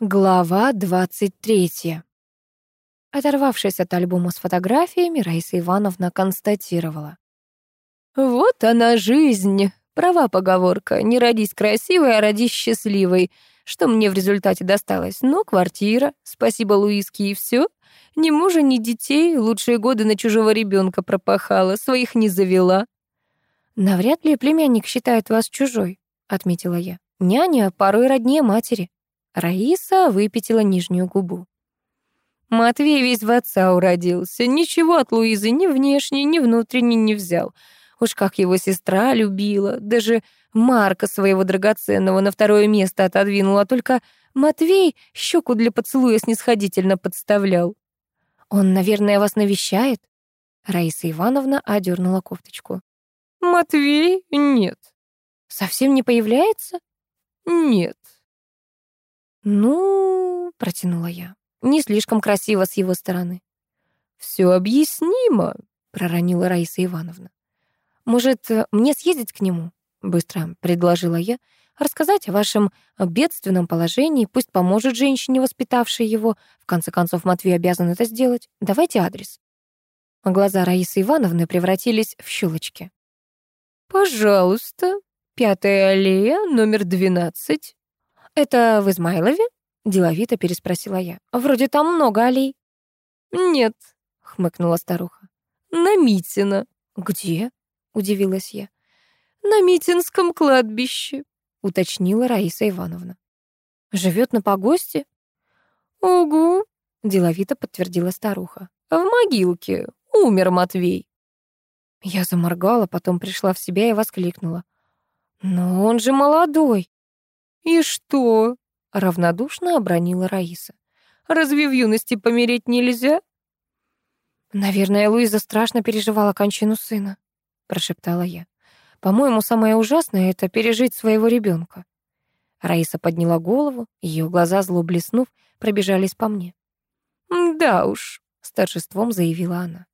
Глава 23. Оторвавшись от альбома с фотографиями, Раиса Ивановна констатировала. «Вот она жизнь. Права поговорка. Не родись красивой, а родись счастливой. Что мне в результате досталось? Ну, квартира. Спасибо Луиске и все. Ни мужа, ни детей. Лучшие годы на чужого ребенка пропахала. Своих не завела». «Навряд ли племянник считает вас чужой», — отметила я. «Няня порой роднее матери». Раиса выпятила нижнюю губу. Матвей весь в отца уродился. Ничего от Луизы ни внешне, ни внутренне не взял. Уж как его сестра любила. Даже Марка своего драгоценного на второе место отодвинула. Только Матвей щеку для поцелуя снисходительно подставлял. «Он, наверное, вас навещает?» Раиса Ивановна одернула кофточку. «Матвей? Нет». «Совсем не появляется?» «Нет». «Ну...» — протянула я. «Не слишком красиво с его стороны». «Все объяснимо», — проронила Раиса Ивановна. «Может, мне съездить к нему?» — быстро предложила я. «Рассказать о вашем бедственном положении, пусть поможет женщине, воспитавшей его. В конце концов, Матвей обязан это сделать. Давайте адрес». Глаза Раисы Ивановны превратились в щелочки. «Пожалуйста, пятая аллея, номер двенадцать». «Это в Измайлове?» — деловито переспросила я. «Вроде там много аллей». «Нет», — хмыкнула старуха. «На Митина». «Где?» — удивилась я. «На Митинском кладбище», — уточнила Раиса Ивановна. «Живет на погосте?» «Угу», — деловито подтвердила старуха. «В могилке. Умер Матвей». Я заморгала, потом пришла в себя и воскликнула. «Но он же молодой!» «И что?» — равнодушно обронила Раиса. «Разве в юности помереть нельзя?» «Наверное, Луиза страшно переживала кончину сына», — прошептала я. «По-моему, самое ужасное — это пережить своего ребенка. Раиса подняла голову, ее глаза, зло блеснув, пробежались по мне. «Да уж», — с торжеством заявила она.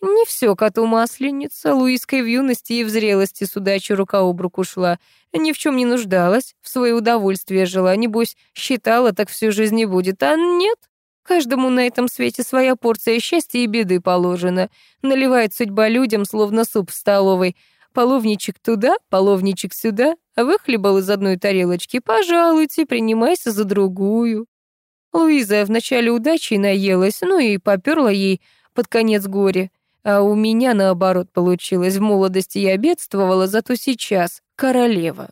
Не все коту масленица. Луиской в юности и в зрелости удачей рука об руку шла. Ни в чем не нуждалась, в свое удовольствие жила. Небось, считала, так всю жизнь не будет. А нет. Каждому на этом свете своя порция счастья и беды положена. Наливает судьба людям, словно суп в столовой. Половничек туда, половничек сюда. Выхлебал из одной тарелочки. Пожалуйте, принимайся за другую. Луиза вначале удачи наелась, ну и попёрла ей под конец горе. А у меня, наоборот, получилось. В молодости я бедствовала, зато сейчас королева.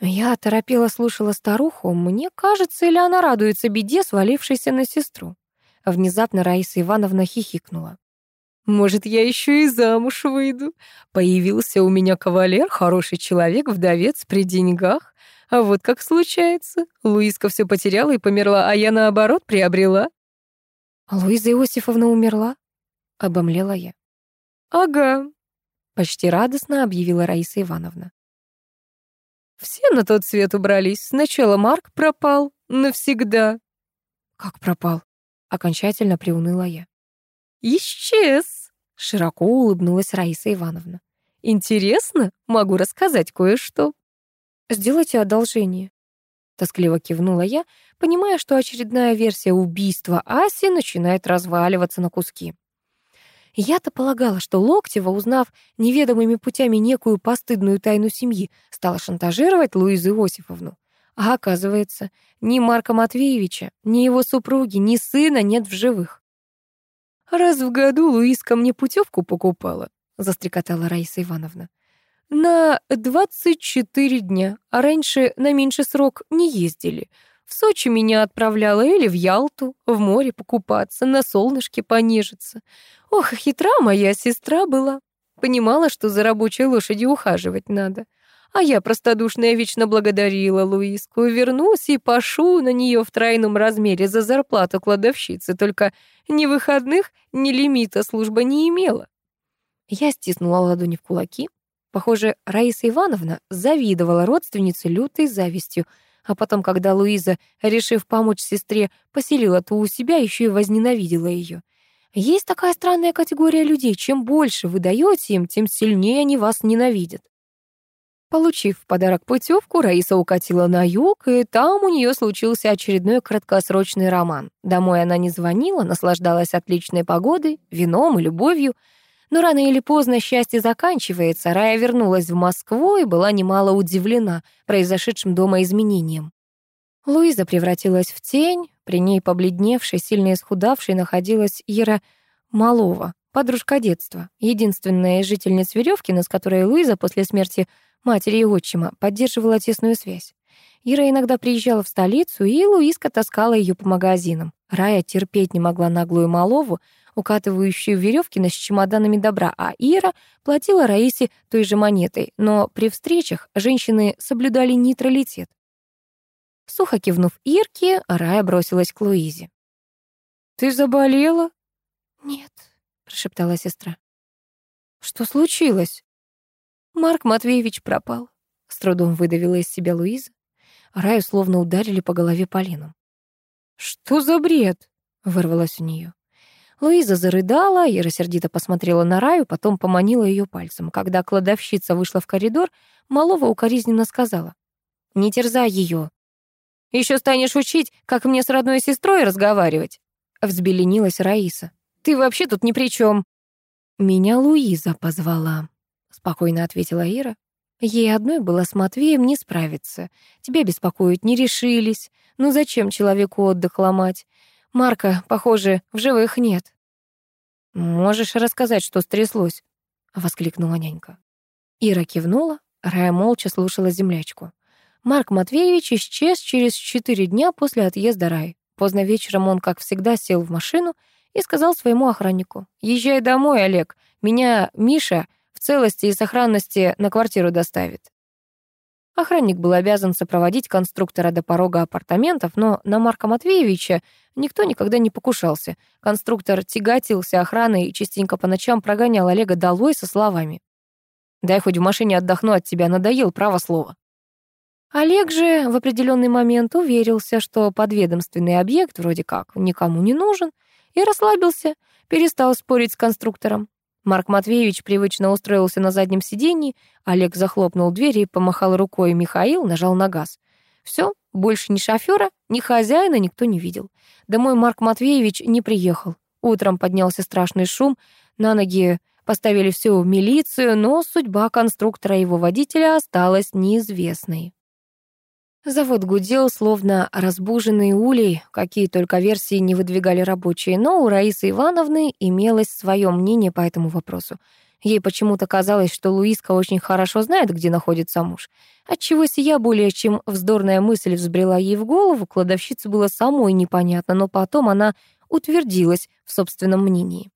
Я торопела слушала старуху. Мне кажется, или она радуется беде, свалившейся на сестру. Внезапно Раиса Ивановна хихикнула. «Может, я еще и замуж выйду? Появился у меня кавалер, хороший человек, вдовец, при деньгах. А вот как случается. Луиска все потеряла и померла, а я, наоборот, приобрела». «Луиза Иосифовна умерла?» — обомлела я. «Ага», — почти радостно объявила Раиса Ивановна. «Все на тот свет убрались. Сначала Марк пропал. Навсегда». «Как пропал?» — окончательно приуныла я. «Исчез», — широко улыбнулась Раиса Ивановна. «Интересно? Могу рассказать кое-что». «Сделайте одолжение». Тоскливо кивнула я, понимая, что очередная версия убийства Аси начинает разваливаться на куски. Я-то полагала, что Локтева, узнав неведомыми путями некую постыдную тайну семьи, стала шантажировать Луизу Иосифовну. А оказывается, ни Марка Матвеевича, ни его супруги, ни сына нет в живых. «Раз в году Луизка мне путевку покупала», — застрекотала Раиса Ивановна. «На 24 дня, а раньше на меньший срок не ездили. В Сочи меня отправляла или в Ялту, в море покупаться, на солнышке понежиться. Ох, хитра моя сестра была. Понимала, что за рабочей лошадью ухаживать надо. А я простодушная вечно благодарила Луиску, вернусь и пошу на нее в тройном размере за зарплату кладовщицы, только ни выходных, ни лимита служба не имела. Я стиснула ладони в кулаки. Похоже, Раиса Ивановна завидовала родственнице лютой завистью — а потом, когда Луиза, решив помочь сестре, поселила ту у себя, еще и возненавидела ее. Есть такая странная категория людей. Чем больше вы даете им, тем сильнее они вас ненавидят. Получив в подарок путевку, Раиса укатила на юг, и там у нее случился очередной краткосрочный роман. Домой она не звонила, наслаждалась отличной погодой, вином и любовью. Но рано или поздно счастье заканчивается. Рая вернулась в Москву и была немало удивлена произошедшим дома изменением. Луиза превратилась в тень, при ней побледневшей, сильно исхудавшей находилась Ира Малова, подружка детства, единственная из жительниц Верёвкина, с которой Луиза после смерти матери и отчима, поддерживала тесную связь. Ира иногда приезжала в столицу, и Луизка таскала ее по магазинам. Рая терпеть не могла наглую Малову, укатывающую Верёвкина с чемоданами добра, а Ира платила Раисе той же монетой, но при встречах женщины соблюдали нейтралитет. Сухо кивнув Ирке, Рая бросилась к Луизе. «Ты заболела?» «Нет», — прошептала сестра. «Что случилось?» Марк Матвеевич пропал. С трудом выдавила из себя Луиза. Раю словно ударили по голове полином. «Что за бред?» — вырвалось у нее. Луиза зарыдала, и сердито посмотрела на Раю, потом поманила ее пальцем. Когда кладовщица вышла в коридор, Малова укоризненно сказала. «Не терзай ее. Еще станешь учить, как мне с родной сестрой разговаривать?» Взбеленилась Раиса. «Ты вообще тут ни при чем. «Меня Луиза позвала», спокойно ответила Ира. Ей одной было с Матвеем не справиться. Тебя беспокоить не решились. Ну зачем человеку отдых ломать? Марка, похоже, в живых нет. Можешь рассказать, что стряслось? воскликнула нянька. Ира кивнула, Рая молча слушала землячку. Марк Матвеевич исчез через четыре дня после отъезда Раи. Поздно вечером он, как всегда, сел в машину и сказал своему охраннику. «Езжай домой, Олег. Меня Миша в целости и сохранности на квартиру доставит. Охранник был обязан сопроводить конструктора до порога апартаментов, но на Марка Матвеевича никто никогда не покушался. Конструктор тяготился охраной и частенько по ночам прогонял Олега долой со словами. «Дай хоть в машине отдохну от тебя, надоел, право слово». Олег же в определенный момент уверился, что подведомственный объект вроде как никому не нужен, и расслабился, перестал спорить с конструктором. Марк Матвеевич привычно устроился на заднем сиденье, Олег захлопнул дверь и помахал рукой, Михаил нажал на газ. Все, больше ни шофера, ни хозяина никто не видел. Домой Марк Матвеевич не приехал. Утром поднялся страшный шум, на ноги поставили все в милицию, но судьба конструктора и его водителя осталась неизвестной. Завод гудел, словно разбуженный улей, какие только версии не выдвигали рабочие, но у Раисы Ивановны имелось свое мнение по этому вопросу. Ей почему-то казалось, что Луиска очень хорошо знает, где находится муж. Отчего сия более чем вздорная мысль взбрела ей в голову, кладовщице было самой непонятно, но потом она утвердилась в собственном мнении.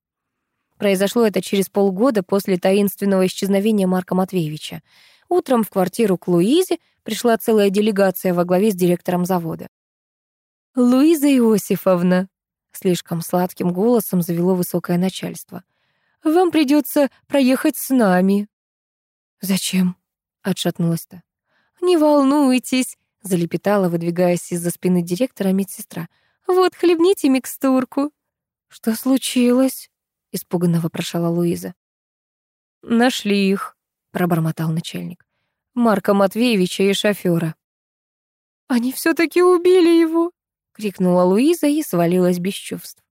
Произошло это через полгода после таинственного исчезновения Марка Матвеевича. Утром в квартиру к Луизе пришла целая делегация во главе с директором завода. «Луиза Иосифовна», — слишком сладким голосом завело высокое начальство, «вам придется проехать с нами». «Зачем?» — отшатнулась-то. «Не волнуйтесь», — залепетала, выдвигаясь из-за спины директора медсестра. «Вот, хлебните микстурку». «Что случилось?» — испуганно вопрошала Луиза. «Нашли их», пробормотал начальник. Марка Матвеевича и шофера. Они все таки убили его, крикнула Луиза и свалилась без чувств.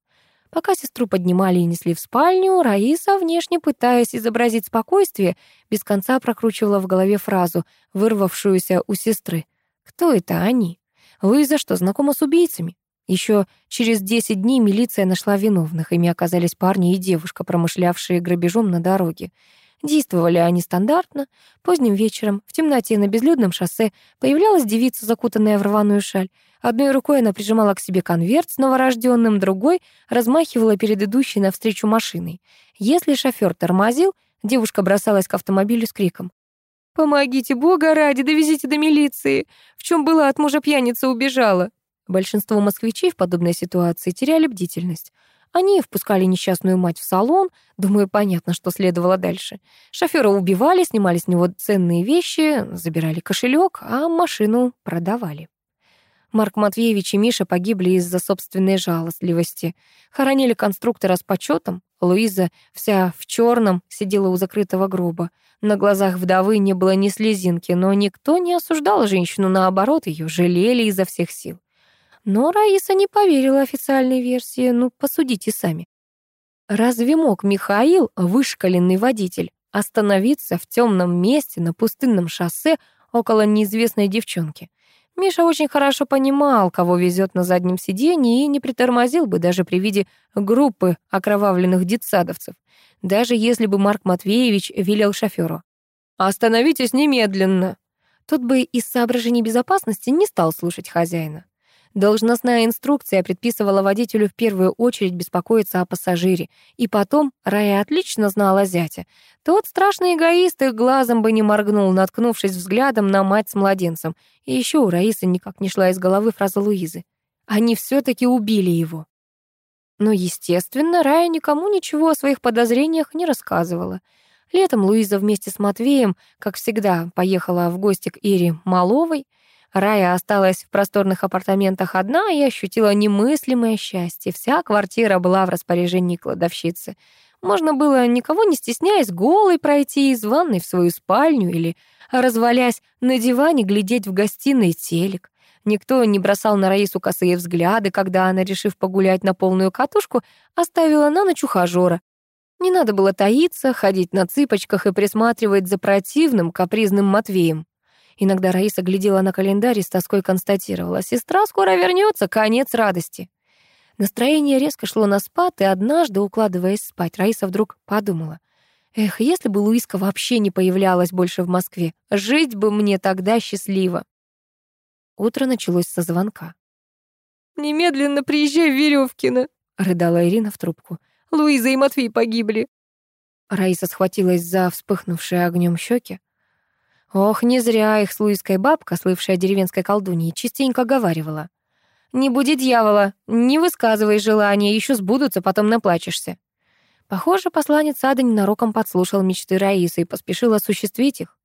Пока сестру поднимали и несли в спальню, Раиса, внешне пытаясь изобразить спокойствие, без конца прокручивала в голове фразу, вырвавшуюся у сестры. Кто это они? Луиза что, знакома с убийцами? Еще через 10 дней милиция нашла виновных. Ими оказались парни и девушка, промышлявшие грабежом на дороге. Действовали они стандартно. Поздним вечером, в темноте на безлюдном шоссе, появлялась девица, закутанная в рваную шаль. Одной рукой она прижимала к себе конверт с новорожденным, другой размахивала перед идущей навстречу машиной. Если шофер тормозил, девушка бросалась к автомобилю с криком. «Помогите, Бога ради, довезите до милиции! В чем была от мужа пьяница убежала?» Большинство москвичей в подобной ситуации теряли бдительность. Они впускали несчастную мать в салон, думаю, понятно, что следовало дальше. Шофера убивали, снимали с него ценные вещи, забирали кошелек, а машину продавали. Марк Матвеевич и Миша погибли из-за собственной жалостливости. Хоронили конструктора с почетом, Луиза, вся в черном, сидела у закрытого гроба. На глазах вдовы не было ни слезинки, но никто не осуждал женщину, наоборот, ее жалели изо всех сил. Но Раиса не поверила официальной версии, ну, посудите сами. Разве мог Михаил, вышкаленный водитель, остановиться в темном месте на пустынном шоссе около неизвестной девчонки? Миша очень хорошо понимал, кого везет на заднем сиденье, и не притормозил бы даже при виде группы окровавленных детсадовцев, даже если бы Марк Матвеевич велел шоферу. «Остановитесь немедленно!» Тот бы из соображений безопасности не стал слушать хозяина. Должностная инструкция предписывала водителю в первую очередь беспокоиться о пассажире, и потом Рая отлично знала зятя. Тот страшный эгоист их глазом бы не моргнул, наткнувшись взглядом на мать с младенцем. И еще у Раисы никак не шла из головы фраза Луизы. Они все таки убили его. Но, естественно, Рая никому ничего о своих подозрениях не рассказывала. Летом Луиза вместе с Матвеем, как всегда, поехала в гости к Ире Маловой — Рая осталась в просторных апартаментах одна и ощутила немыслимое счастье. Вся квартира была в распоряжении кладовщицы. Можно было, никого не стесняясь, голой пройти из ванной в свою спальню или, развалясь на диване, глядеть в гостиной телек. Никто не бросал на Раису косые взгляды, когда она, решив погулять на полную катушку, оставила на ночь ухажёра. Не надо было таиться, ходить на цыпочках и присматривать за противным, капризным Матвеем. Иногда Раиса глядела на календарь и с тоской констатировала. «Сестра скоро вернется, конец радости». Настроение резко шло на спад, и однажды, укладываясь спать, Раиса вдруг подумала. «Эх, если бы Луиска вообще не появлялась больше в Москве, жить бы мне тогда счастливо». Утро началось со звонка. «Немедленно приезжай в Верёвкино», — рыдала Ирина в трубку. «Луиза и Матвей погибли». Раиса схватилась за вспыхнувшие огнем щеки. Ох, не зря их слуйская бабка, слывшая деревенской колдуньей, частенько говаривала. «Не буди дьявола, не высказывай желания, еще сбудутся, потом наплачешься». Похоже, посланец ада ненароком подслушал мечты Раисы и поспешил осуществить их.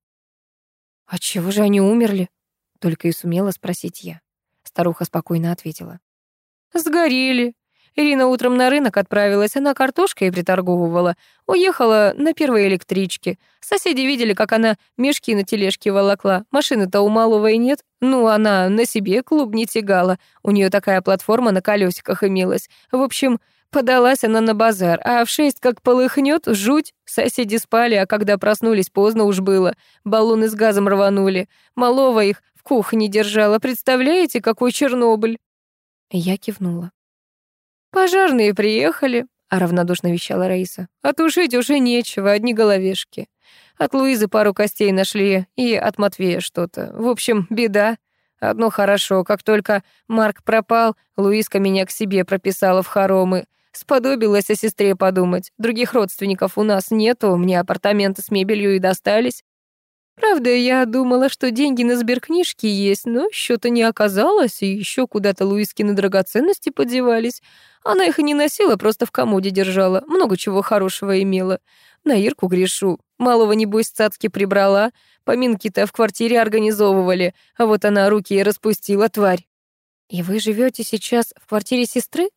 «А чего же они умерли?» — только и сумела спросить я. Старуха спокойно ответила. «Сгорели. Ирина утром на рынок отправилась, она картошкой приторговывала. Уехала на первой электричке. Соседи видели, как она мешки на тележке волокла. Машины-то у малого и нет. Ну, она на себе клуб не тягала. У нее такая платформа на колесиках имелась. В общем, подалась она на базар. А в шесть как полыхнет, жуть. Соседи спали, а когда проснулись, поздно уж было. Баллоны с газом рванули. Малого их в кухне держала. Представляете, какой Чернобыль? Я кивнула. «Пожарные приехали», — равнодушно вещала Раиса. «Отушить уже нечего, одни головешки. От Луизы пару костей нашли и от Матвея что-то. В общем, беда. Одно хорошо, как только Марк пропал, Луизка меня к себе прописала в хоромы. Сподобилась о сестре подумать. Других родственников у нас нету, мне апартаменты с мебелью и достались. Правда, я думала, что деньги на сберкнижке есть, но счета не оказалось, и еще куда-то Луискины драгоценности подевались. Она их и не носила, просто в комоде держала, много чего хорошего имела. На Ирку грешу. Малого, небось, цацки прибрала. Поминки-то в квартире организовывали, а вот она руки и распустила, тварь. «И вы живете сейчас в квартире сестры?»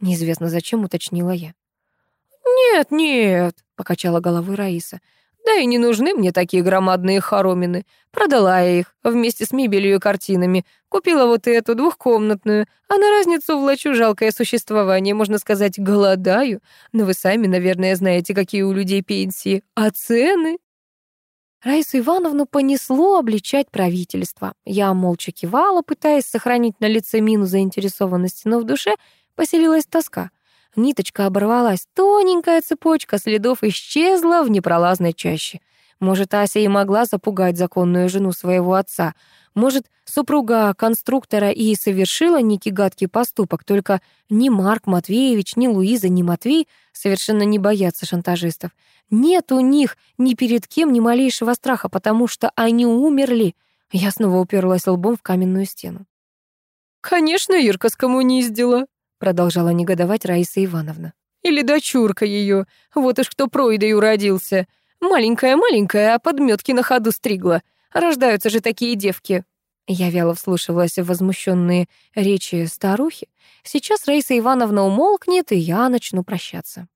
Неизвестно зачем, уточнила я. «Нет, нет», — покачала головой Раиса. Да и не нужны мне такие громадные хоромины. Продала я их вместе с мебелью и картинами. Купила вот эту двухкомнатную. А на разницу влачу жалкое существование, можно сказать, голодаю. Но вы сами, наверное, знаете, какие у людей пенсии. А цены? Раису Ивановну понесло обличать правительство. Я молча кивала, пытаясь сохранить на лице мину заинтересованности, но в душе поселилась тоска. Ниточка оборвалась, тоненькая цепочка следов исчезла в непролазной чаще. Может, Ася и могла запугать законную жену своего отца. Может, супруга конструктора и совершила некий гадкий поступок, только ни Марк Матвеевич, ни Луиза, ни Матвей совершенно не боятся шантажистов. Нет у них ни перед кем ни малейшего страха, потому что они умерли. Я снова уперлась лбом в каменную стену. «Конечно, Ирка скоммуниздила», продолжала негодовать Раиса Ивановна. Или дочурка ее. Вот уж кто пройдою родился. Маленькая-маленькая, а подметки на ходу стригла. Рождаются же такие девки. Я вяло вслушивалась в возмущенные речи старухи. Сейчас Раиса Ивановна умолкнет, и я начну прощаться.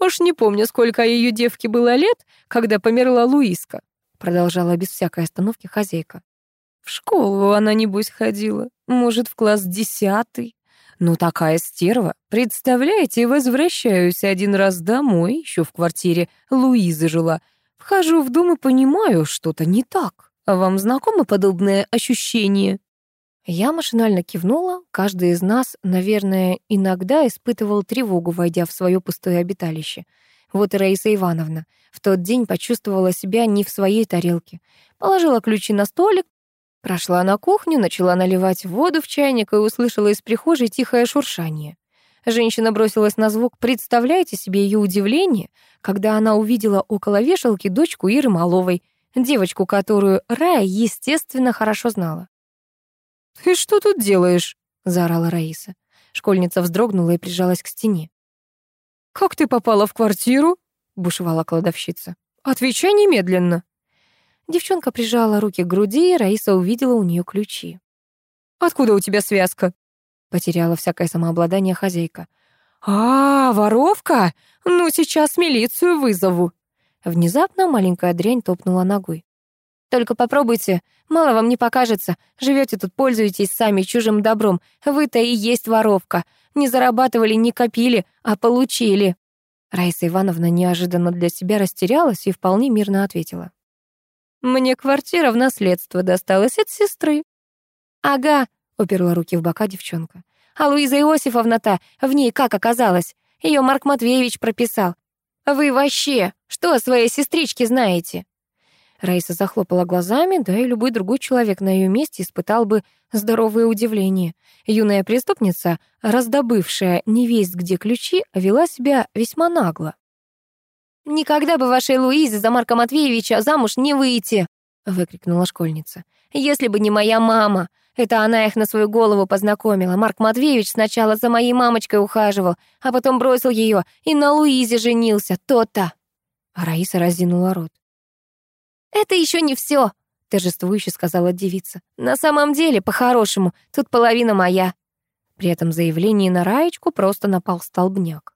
Уж не помню, сколько ее девке было лет, когда померла Луиска, продолжала без всякой остановки хозяйка. В школу она, небось, ходила, может, в класс десятый. Ну, такая стерва. Представляете, возвращаюсь один раз домой, еще в квартире Луизы жила. Вхожу в дом и понимаю, что-то не так. А вам знакомо подобное ощущение? Я машинально кивнула. Каждый из нас, наверное, иногда испытывал тревогу, войдя в свое пустое обиталище. Вот и Раиса Ивановна в тот день почувствовала себя не в своей тарелке. Положила ключи на столик, прошла на кухню, начала наливать воду в чайник и услышала из прихожей тихое шуршание. Женщина бросилась на звук. Представляете себе ее удивление, когда она увидела около вешалки дочку Иры Маловой, девочку, которую Рая, естественно, хорошо знала. «Ты что тут делаешь?» — заорала Раиса. Школьница вздрогнула и прижалась к стене. «Как ты попала в квартиру?» — бушевала кладовщица. «Отвечай немедленно». Девчонка прижала руки к груди, и Раиса увидела у нее ключи. «Откуда у тебя связка?» — потеряла всякое самообладание хозяйка. «А, воровка? Ну, сейчас милицию вызову». Внезапно маленькая дрянь топнула ногой. Только попробуйте, мало вам не покажется. Живете тут, пользуетесь сами чужим добром. Вы-то и есть воровка. Не зарабатывали, не копили, а получили». Раиса Ивановна неожиданно для себя растерялась и вполне мирно ответила. «Мне квартира в наследство досталась от сестры». «Ага», — уперла руки в бока девчонка. «А Луиза Иосифовна-то в ней как оказалась? Ее Марк Матвеевич прописал. Вы вообще что о своей сестричке знаете?» Раиса захлопала глазами, да и любой другой человек на ее месте испытал бы здоровое удивление. Юная преступница, раздобывшая невесть где ключи, вела себя весьма нагло. «Никогда бы вашей Луизе за Марка Матвеевича замуж не выйти!» — выкрикнула школьница. «Если бы не моя мама! Это она их на свою голову познакомила. Марк Матвеевич сначала за моей мамочкой ухаживал, а потом бросил ее и на Луизе женился. То-то!» Раиса разинула рот. «Это еще не все», — торжествующе сказала девица. «На самом деле, по-хорошему, тут половина моя». При этом заявлении на Раечку просто напал столбняк.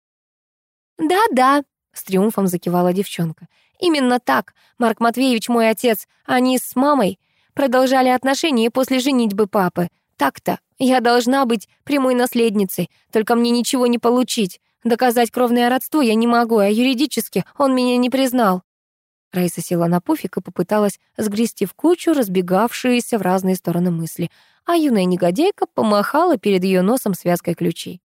«Да-да», — с триумфом закивала девчонка. «Именно так. Марк Матвеевич мой отец. Они с мамой продолжали отношения после женитьбы папы. Так-то. Я должна быть прямой наследницей, только мне ничего не получить. Доказать кровное родство я не могу, а юридически он меня не признал. Раиса села на пуфик и попыталась сгрести в кучу разбегавшиеся в разные стороны мысли, а юная негодяйка помахала перед ее носом связкой ключей.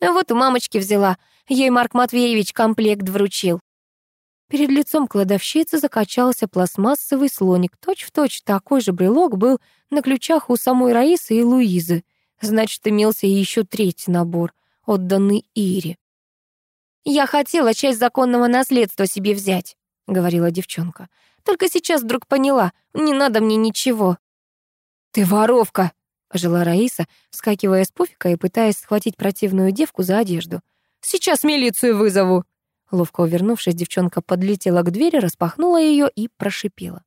«Вот у мамочки взяла, ей Марк Матвеевич комплект вручил». Перед лицом кладовщицы закачался пластмассовый слоник. Точь-в-точь точь такой же брелок был на ключах у самой Раисы и Луизы. Значит, имелся еще третий набор, отданный Ире. «Я хотела часть законного наследства себе взять», говорила девчонка. Только сейчас вдруг поняла, не надо мне ничего. Ты воровка, ожила Раиса, вскакивая с пуфика и пытаясь схватить противную девку за одежду. Сейчас милицию вызову. Ловко увернувшись, девчонка подлетела к двери, распахнула ее и прошипела.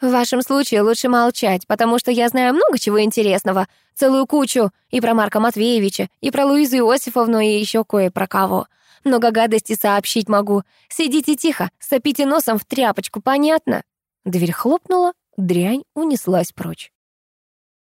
«В вашем случае лучше молчать, потому что я знаю много чего интересного. Целую кучу. И про Марка Матвеевича, и про Луизу Иосифовну, и еще кое про кого. Много гадостей сообщить могу. Сидите тихо, сопите носом в тряпочку, понятно?» Дверь хлопнула, дрянь унеслась прочь.